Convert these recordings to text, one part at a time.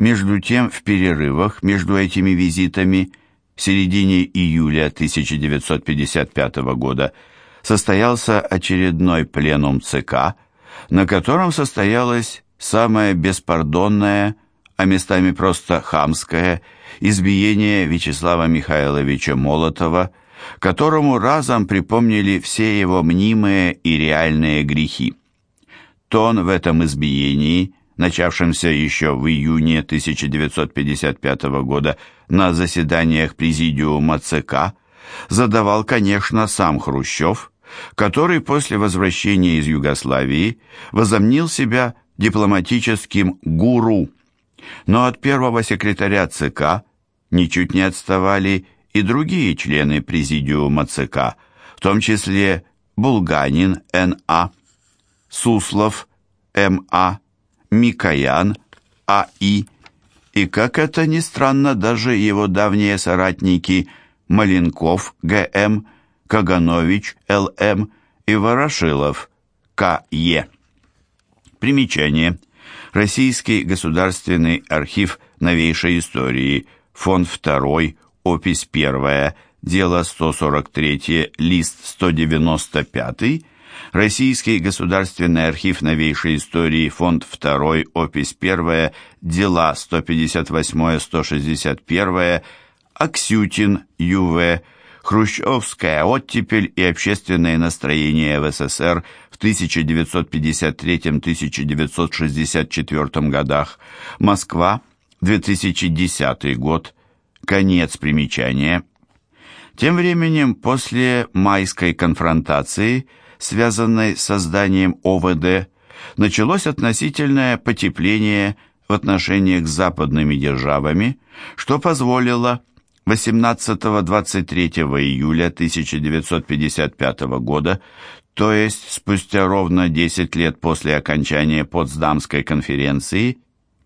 Между тем, в перерывах между этими визитами в середине июля 1955 года состоялся очередной пленум ЦК, на котором состоялось самое беспардонное, а местами просто хамское, избиение Вячеслава Михайловича Молотова, которому разом припомнили все его мнимые и реальные грехи. Тон в этом избиении, начавшемся еще в июне 1955 года на заседаниях Президиума ЦК, задавал, конечно, сам Хрущев, который после возвращения из Югославии возомнил себя дипломатическим гуру. Но от первого секретаря ЦК ничуть не отставали и другие члены Президиума ЦК, в том числе Булганин Н.А., Суслов М.А., Микоян А.И., и, как это ни странно, даже его давние соратники Маленков Г.М., Каганович Л.М. и Ворошилов К.Е. Примечание. Российский государственный архив новейшей истории, фонд 2, опись 1, дело 143, лист 195, Российский государственный архив новейшей истории, фонд 2, опись 1, дела 158-161, Аксютин, Ю.В., Хрущевская оттепель и общественные настроения в СССР в 1953-1964 годах, Москва, 2010 год, конец примечания. Тем временем, после майской конфронтации, связанной с созданием ОВД, началось относительное потепление в отношениях с западными державами, что позволило 18-23 июля 1955 года, то есть спустя ровно 10 лет после окончания Потсдамской конференции,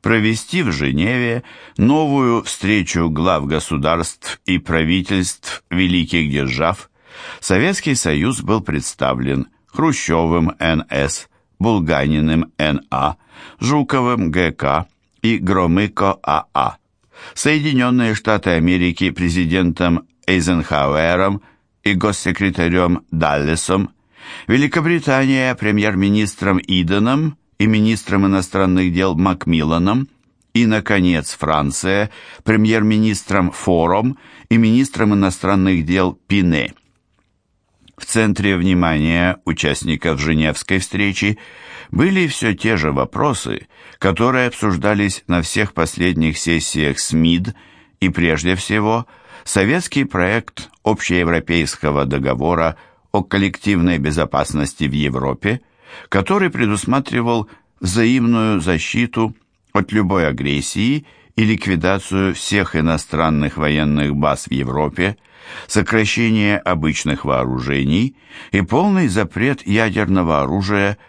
провести в Женеве новую встречу глав государств и правительств великих держав. Советский Союз был представлен Хрущевым Н.С., Булганиным Н.А., Жуковым Г.К. и Громыко А.А. Соединенные Штаты Америки президентом Эйзенхауэром и госсекретарем Даллесом, Великобритания премьер-министром Иденом и министром иностранных дел Макмилланом и, наконец, Франция премьер-министром Фором и министром иностранных дел Пине. В центре внимания участников Женевской встречи были все те же вопросы, которые обсуждались на всех последних сессиях СМИД и, прежде всего, советский проект общеевропейского договора о коллективной безопасности в Европе, который предусматривал взаимную защиту от любой агрессии и ликвидацию всех иностранных военных баз в Европе, сокращение обычных вооружений и полный запрет ядерного оружия –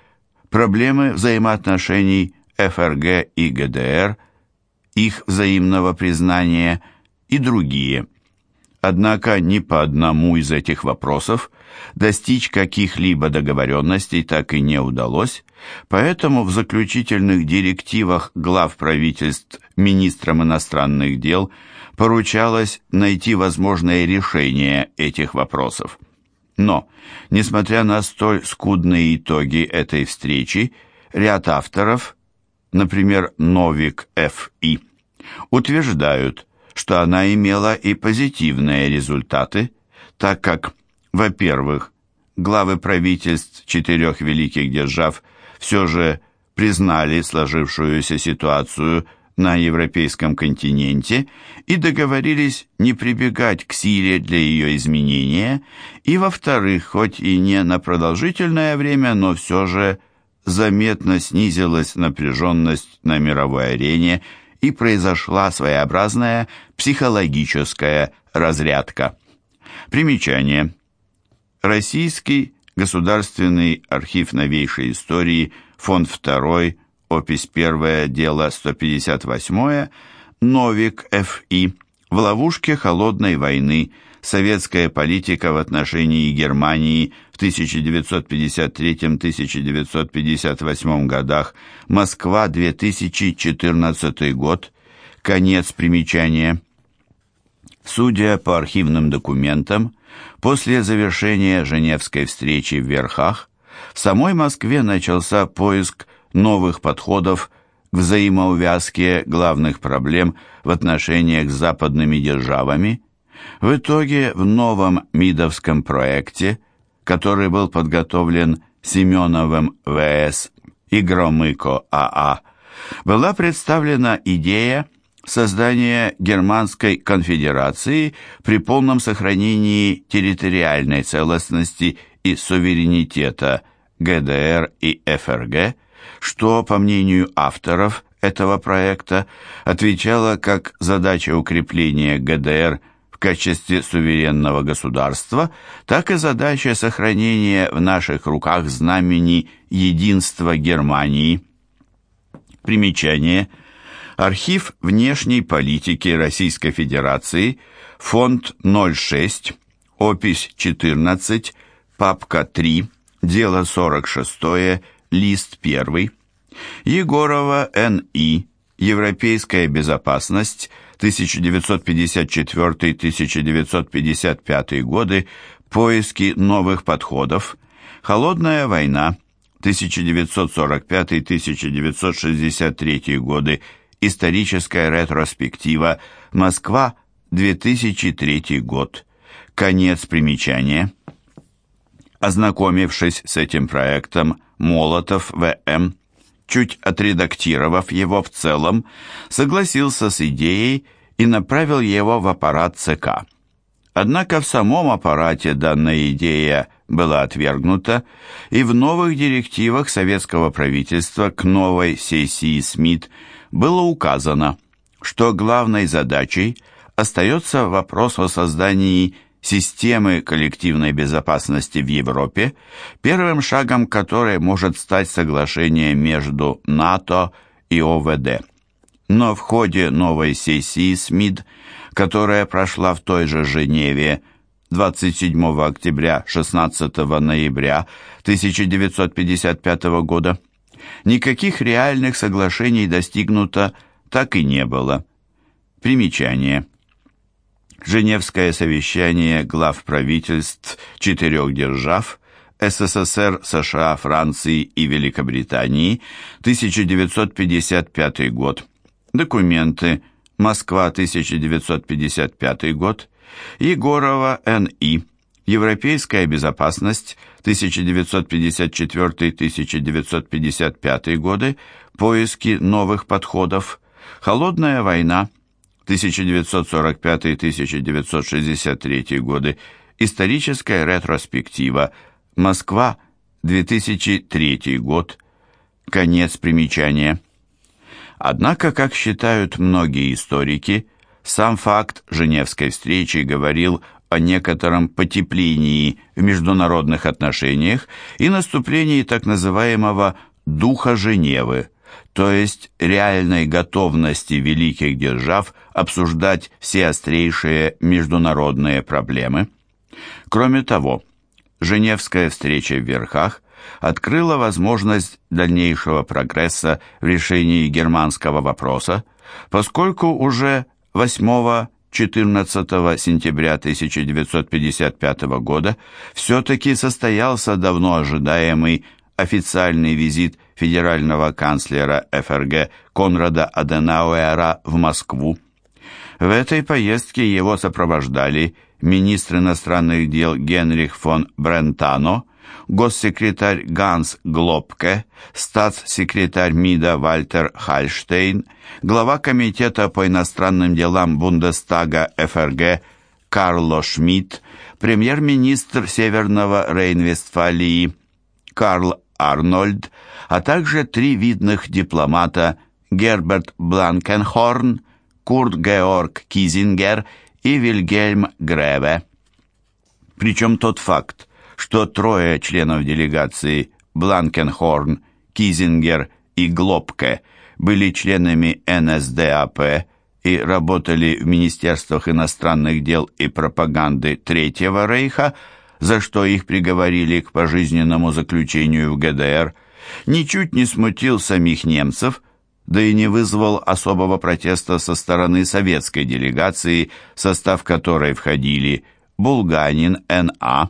проблемы взаимоотношений ФРГ и ГДР, их взаимного признания и другие. Однако ни по одному из этих вопросов достичь каких-либо договоренностей так и не удалось, поэтому в заключительных директивах глав правительств министрам иностранных дел поручалось найти возможное решение этих вопросов. Но, несмотря на столь скудные итоги этой встречи, ряд авторов, например, Новик Ф.И., утверждают, что она имела и позитивные результаты, так как, во-первых, главы правительств четырех великих держав все же признали сложившуюся ситуацию на европейском континенте и договорились не прибегать к силе для ее изменения, и, во-вторых, хоть и не на продолжительное время, но все же заметно снизилась напряженность на мировой арене и произошла своеобразная психологическая разрядка. Примечание. Российский государственный архив новейшей истории, фонд 2, опись 1, дело 158, Новик Ф.И. В ловушке холодной войны. Советская политика в отношении Германии в 1953-1958 годах. Москва, 2014 год. Конец примечания. Судя по архивным документам, после завершения Женевской встречи в Верхах, в самой Москве начался поиск новых подходов к взаимоувязке главных проблем в отношениях с западными державами. В итоге в новом МИДовском проекте, который был подготовлен Семеновым ВС и Громыко АА, была представлена идея создания Германской конфедерации при полном сохранении территориальной целостности и суверенитета ГДР и ФРГ, что, по мнению авторов этого проекта, отвечало как задача укрепления ГДР в качестве суверенного государства, так и задача сохранения в наших руках знамени единства Германии. Примечание. Архив внешней политики Российской Федерации, фонд 06, опись 14, папка 3, дело 46, лист 1. Егорова Н.И. Европейская безопасность, 1954-1955 годы, поиски новых подходов, Холодная война, 1945-1963 годы, историческая ретроспектива, Москва, 2003 год. Конец примечания. Ознакомившись с этим проектом, Молотов В.М., чуть отредактировав его в целом, согласился с идеей и направил его в аппарат ЦК. Однако в самом аппарате данная идея была отвергнута, и в новых директивах советского правительства к новой сессии СМИТ было указано, что главной задачей остается вопрос о создании системы коллективной безопасности в Европе, первым шагом которой может стать соглашение между НАТО и ОВД. Но в ходе новой сессии СМИД, которая прошла в той же Женеве 27 октября 16 ноября 1955 года, никаких реальных соглашений достигнуто так и не было. Примечание. Женевское совещание глав правительств четырех держав СССР, США, Франции и Великобритании, 1955 год. Документы. Москва, 1955 год. Егорова, Н.И. Европейская безопасность, 1954-1955 годы. Поиски новых подходов. Холодная война, 1945-1963 годы, историческая ретроспектива, Москва, 2003 год, конец примечания. Однако, как считают многие историки, сам факт Женевской встречи говорил о некотором потеплении в международных отношениях и наступлении так называемого «духа Женевы», то есть реальной готовности великих держав обсуждать все острейшие международные проблемы. Кроме того, Женевская встреча в Верхах открыла возможность дальнейшего прогресса в решении германского вопроса, поскольку уже 8 14 сентября 1955 года все-таки состоялся давно ожидаемый официальный визит федерального канцлера ФРГ Конрада Аденауэра в Москву. В этой поездке его сопровождали министр иностранных дел Генрих фон Брентано, госсекретарь Ганс Глобке, статс-секретарь МИДа Вальтер Хальштейн, глава комитета по иностранным делам Бундестага ФРГ Карло Шмидт, премьер-министр Северного Рейн-Вестфалии Карл Арнольд, а также три видных дипломата Герберт Бланкенхорн, Курт Георг Кизингер и Вильгельм Греве. Причем тот факт, что трое членов делегации Бланкенхорн, Кизингер и Глобке были членами НСДАП и работали в Министерствах иностранных дел и пропаганды Третьего Рейха – за что их приговорили к пожизненному заключению в ГДР, ничуть не смутил самих немцев, да и не вызвал особого протеста со стороны советской делегации, состав которой входили Булганин Н.А.,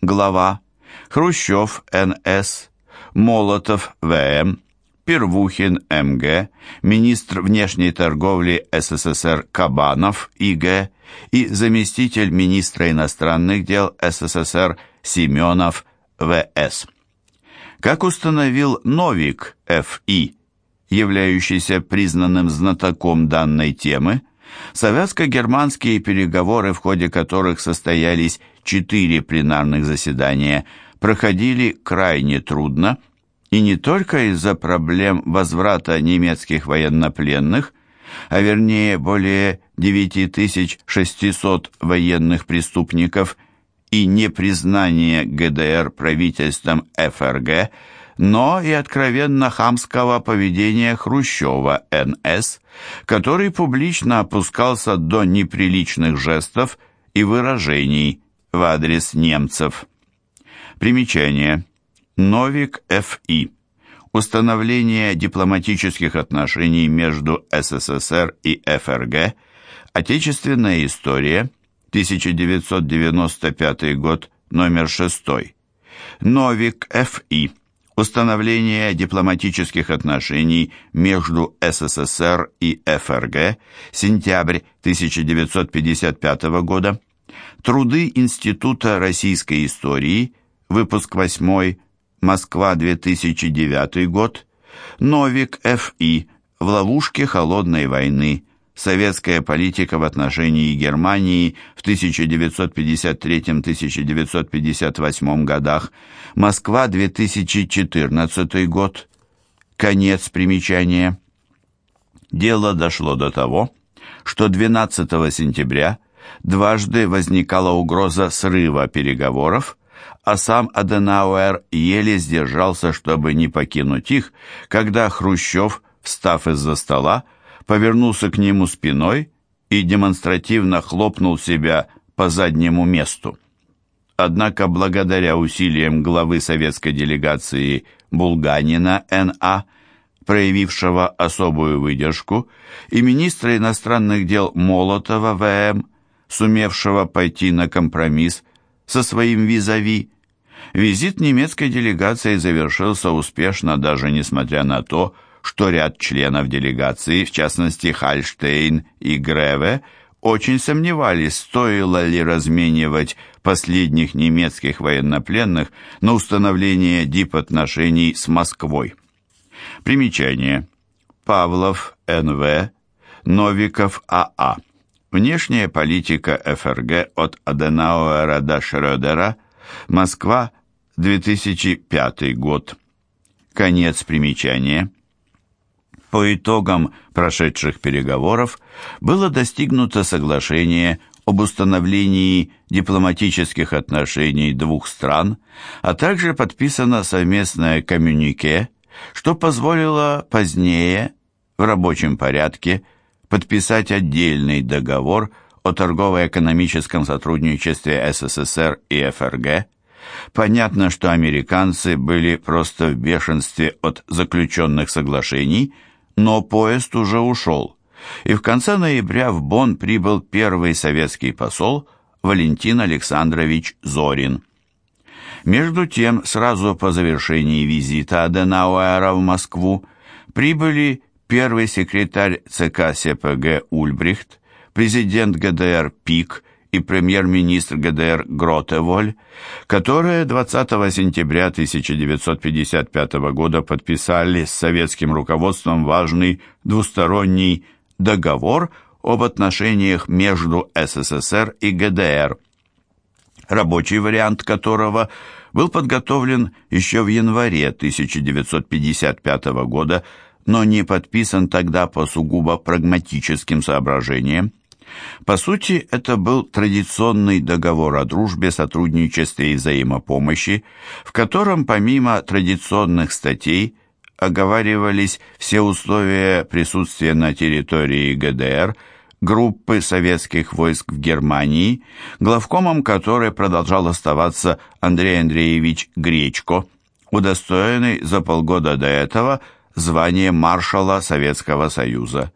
глава, Хрущев Н.С., Молотов В.М., Первухин М.Г., министр внешней торговли СССР Кабанов И.Г. и заместитель министра иностранных дел СССР Семенов В.С. Как установил Новик Ф.И., являющийся признанным знатоком данной темы, советско-германские переговоры, в ходе которых состоялись четыре пленарных заседания, проходили крайне трудно, и не только из-за проблем возврата немецких военнопленных, а вернее более 9600 военных преступников и непризнания ГДР правительством ФРГ, но и откровенно хамского поведения Хрущева НС, который публично опускался до неприличных жестов и выражений в адрес немцев. Примечание. Новик Ф.И. Установление дипломатических отношений между СССР и ФРГ. Отечественная история. 1995 год. Номер 6. Новик Ф.И. Установление дипломатических отношений между СССР и ФРГ. Сентябрь 1955 года. Труды Института российской истории. Выпуск 8 Москва, 2009 год. Новик Ф.И. В ловушке холодной войны. Советская политика в отношении Германии в 1953-1958 годах. Москва, 2014 год. Конец примечания. Дело дошло до того, что 12 сентября дважды возникала угроза срыва переговоров, а сам Аденауэр еле сдержался, чтобы не покинуть их, когда Хрущев, встав из-за стола, повернулся к нему спиной и демонстративно хлопнул себя по заднему месту. Однако благодаря усилиям главы советской делегации Булганина Н.А., проявившего особую выдержку, и министра иностранных дел Молотова В.М., сумевшего пойти на компромисс со своим визави, Визит немецкой делегации завершился успешно, даже несмотря на то, что ряд членов делегации, в частности Хальштейн и Греве, очень сомневались, стоило ли разменивать последних немецких военнопленных на установление дипотношений с Москвой. Примечание. Павлов, Н.В., Новиков, А.А. Внешняя политика ФРГ от Аденауэра до Шрёдера – Москва, 2005 год. Конец примечания. По итогам прошедших переговоров было достигнуто соглашение об установлении дипломатических отношений двух стран, а также подписано совместное коммюнике, что позволило позднее, в рабочем порядке, подписать отдельный договор о торгово-экономическом сотрудничестве СССР и ФРГ, понятно, что американцы были просто в бешенстве от заключенных соглашений, но поезд уже ушел, и в конце ноября в Бонн прибыл первый советский посол Валентин Александрович Зорин. Между тем, сразу по завершении визита Аденауэра в Москву прибыли первый секретарь ЦК СПГ Ульбрихт, президент ГДР Пик и премьер-министр ГДР Гротеволь, которые 20 сентября 1955 года подписали с советским руководством важный двусторонний договор об отношениях между СССР и ГДР, рабочий вариант которого был подготовлен еще в январе 1955 года, но не подписан тогда по сугубо прагматическим соображениям. По сути, это был традиционный договор о дружбе, сотрудничестве и взаимопомощи, в котором помимо традиционных статей оговаривались все условия присутствия на территории ГДР группы советских войск в Германии, главкомом которой продолжал оставаться Андрей Андреевич Гречко, удостоенный за полгода до этого звание маршала Советского Союза.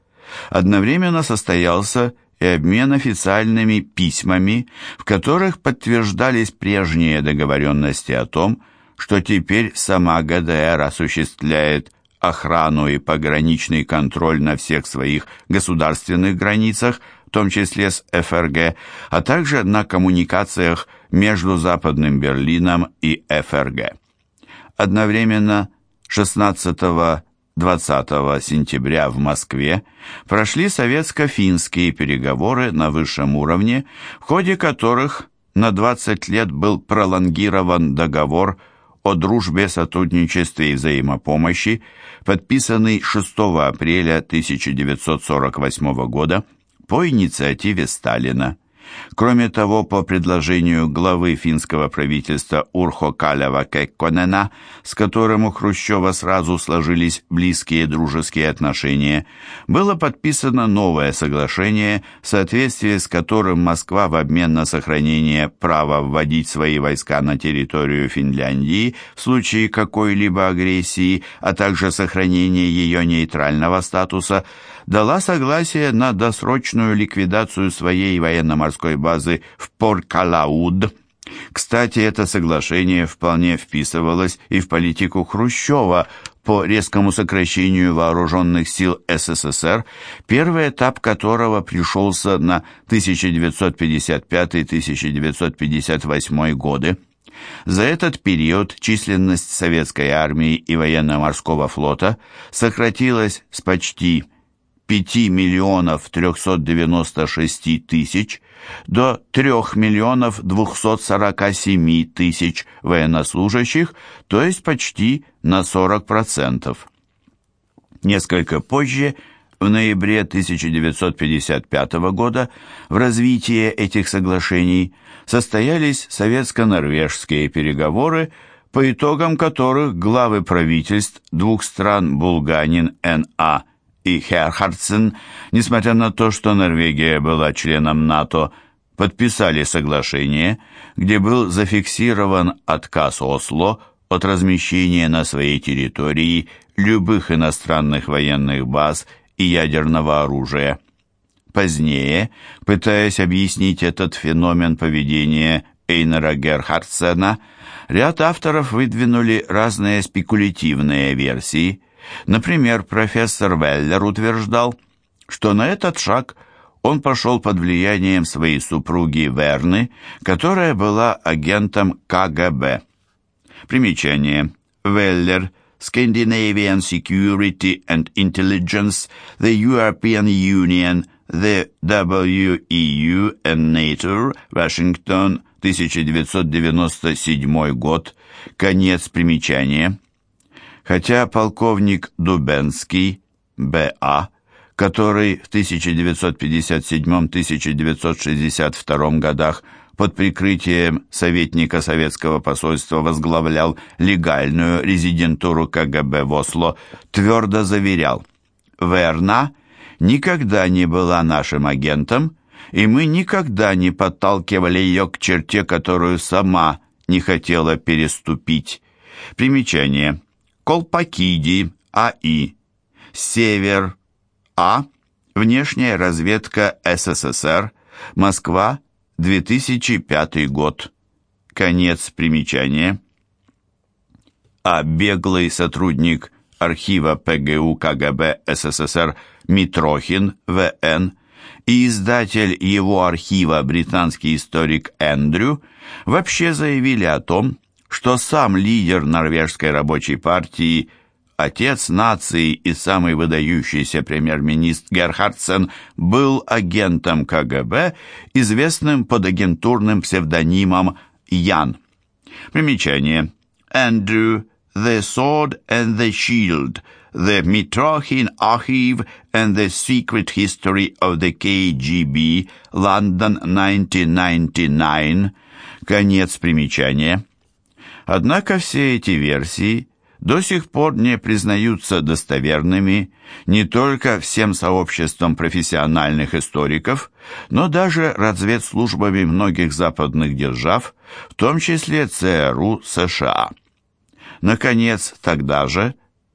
Одновременно состоялся и обмен официальными письмами, в которых подтверждались прежние договоренности о том, что теперь сама ГДР осуществляет охрану и пограничный контроль на всех своих государственных границах, в том числе с ФРГ, а также на коммуникациях между Западным Берлином и ФРГ. Одновременно 16-20 сентября в Москве прошли советско-финские переговоры на высшем уровне, в ходе которых на 20 лет был пролонгирован договор о дружбе, сотрудничестве и взаимопомощи, подписанный 6 апреля 1948 года по инициативе Сталина. Кроме того, по предложению главы финского правительства Урхо Калева Кекконена, с которым у Хрущева сразу сложились близкие дружеские отношения, было подписано новое соглашение, в соответствии с которым Москва в обмен на сохранение права вводить свои войска на территорию Финляндии в случае какой-либо агрессии, а также сохранение ее нейтрального статуса, дала согласие на досрочную ликвидацию своей военно-морской базы в Порт-Калауд. Кстати, это соглашение вполне вписывалось и в политику Хрущева по резкому сокращению вооруженных сил СССР, первый этап которого пришелся на 1955-1958 годы. За этот период численность советской армии и военно-морского флота сократилась с почти 5 миллионов 396 тысяч до 3 миллионов 247 тысяч военнослужащих, то есть почти на 40%. Несколько позже, в ноябре 1955 года, в развитии этих соглашений состоялись советско-норвежские переговоры, по итогам которых главы правительств двух стран Булганин Н.А и Херхардсен, несмотря на то, что Норвегия была членом НАТО, подписали соглашение, где был зафиксирован отказ Осло от размещения на своей территории любых иностранных военных баз и ядерного оружия. Позднее, пытаясь объяснить этот феномен поведения Эйнера Герхардсена, ряд авторов выдвинули разные спекулятивные версии – Например, профессор Веллер утверждал, что на этот шаг он пошел под влиянием своей супруги Верны, которая была агентом КГБ. Примечание. Веллер Scandinavian Security and Intelligence, the European Union, the WEU and NATO, Вашингтон, 1997 год. Конец примечания хотя полковник Дубенский, Б.А., который в 1957-1962 годах под прикрытием советника советского посольства возглавлял легальную резидентуру КГБ в Осло, твердо заверял, «Верна никогда не была нашим агентом, и мы никогда не подталкивали ее к черте, которую сама не хотела переступить». Примечание – Колпакиди, А.И. Север, А. Внешняя разведка СССР. Москва, 2005 год. Конец примечания. А беглый сотрудник архива ПГУ КГБ СССР Митрохин В.Н. и издатель его архива британский историк Эндрю вообще заявили о том, что сам лидер норвежской рабочей партии, отец нации и самый выдающийся премьер-министр Герхардсен был агентом КГБ, известным под агентурным псевдонимом Ян. Примечание. Andrew, The Sword and the Shield, The Mitrokhin Archive and the Secret History of the KGB, London, 1999. Конец примечания. Однако все эти версии до сих пор не признаются достоверными не только всем сообществом профессиональных историков, но даже разведслужбами многих западных держав, в том числе ЦРУ США. Наконец, тогда же,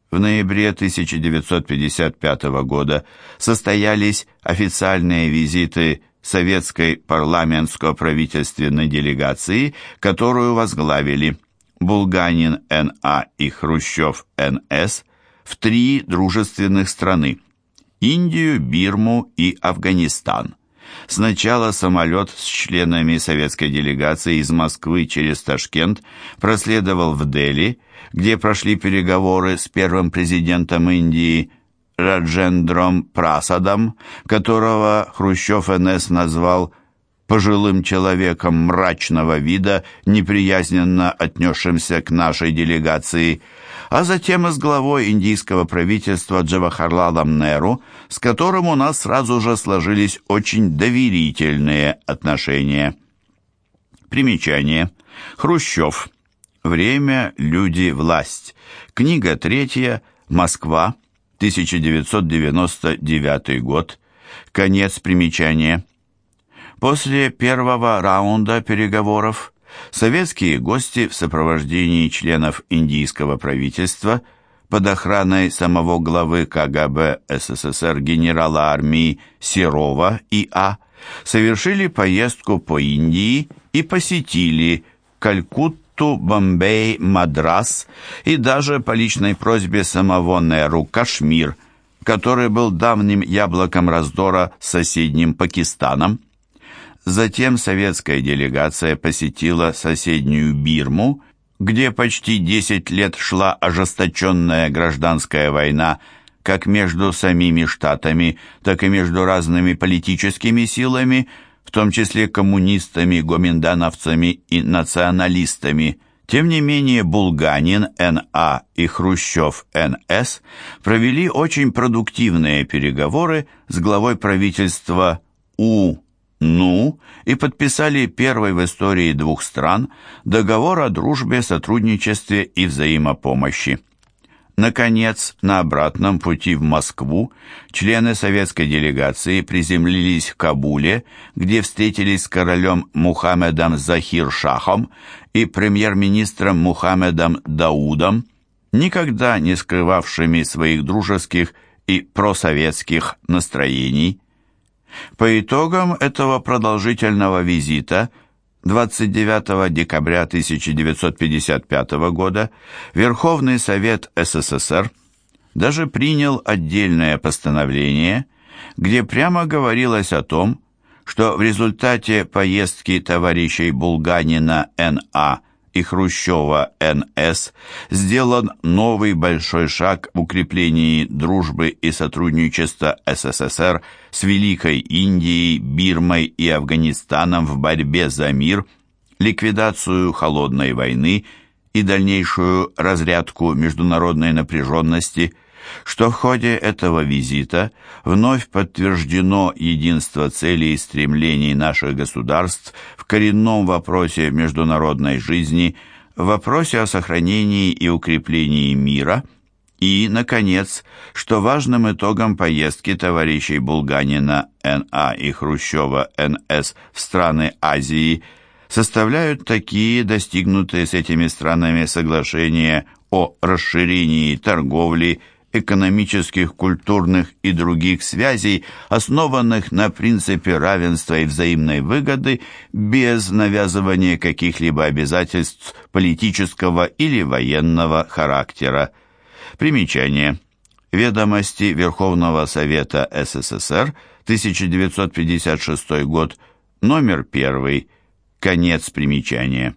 В ноябре 1955 года состоялись официальные визиты советской парламентско-правительственной делегации, которую возглавили Булганин Н.А. и Хрущев Н.С. в три дружественных страны – Индию, Бирму и Афганистан. Сначала самолет с членами советской делегации из Москвы через Ташкент проследовал в Дели, где прошли переговоры с первым президентом Индии Раджендром Прасадом, которого Хрущев НС назвал пожилым человеком мрачного вида, неприязненно отнесшимся к нашей делегации, а затем и с главой индийского правительства Джавахарлалом Неру, с которым у нас сразу же сложились очень доверительные отношения. Примечание. Хрущев. Время, люди, власть. Книга третья. Москва. 1999 год. Конец примечания. После первого раунда переговоров советские гости в сопровождении членов индийского правительства под охраной самого главы КГБ СССР генерала армии Серова И.А. совершили поездку по Индии и посетили Калькутту, Бомбей, Мадрас и даже по личной просьбе самого Неру Кашмир, который был давним яблоком раздора с соседним Пакистаном. Затем советская делегация посетила соседнюю Бирму, где почти 10 лет шла ожесточенная гражданская война как между самими штатами, так и между разными политическими силами, в том числе коммунистами, гоминдановцами и националистами. Тем не менее, Булганин Н.А. и Хрущев Н.С. провели очень продуктивные переговоры с главой правительства У. НУ и подписали первый в истории двух стран договор о дружбе, сотрудничестве и взаимопомощи. Наконец, на обратном пути в Москву члены советской делегации приземлились в Кабуле, где встретились с королем Мухаммедом Захир-Шахом и премьер-министром Мухаммедом Даудом, никогда не скрывавшими своих дружеских и просоветских настроений. По итогам этого продолжительного визита 29 декабря 1955 года Верховный Совет СССР даже принял отдельное постановление, где прямо говорилось о том, что в результате поездки товарищей Булганина Н.А и Хрущева Н.С. сделан новый большой шаг в укреплении дружбы и сотрудничества СССР с Великой Индией, Бирмой и Афганистаном в борьбе за мир, ликвидацию холодной войны и дальнейшую разрядку международной напряженности – что в ходе этого визита вновь подтверждено единство целей и стремлений наших государств коренном вопросе международной жизни, в вопросе о сохранении и укреплении мира и, наконец, что важным итогом поездки товарищей Булганина Н.А. и Хрущева Н.С. в страны Азии составляют такие достигнутые с этими странами соглашения о расширении торговли, экономических, культурных и других связей, основанных на принципе равенства и взаимной выгоды, без навязывания каких-либо обязательств политического или военного характера. Примечание. Ведомости Верховного Совета СССР, 1956 год, номер 1, конец примечания.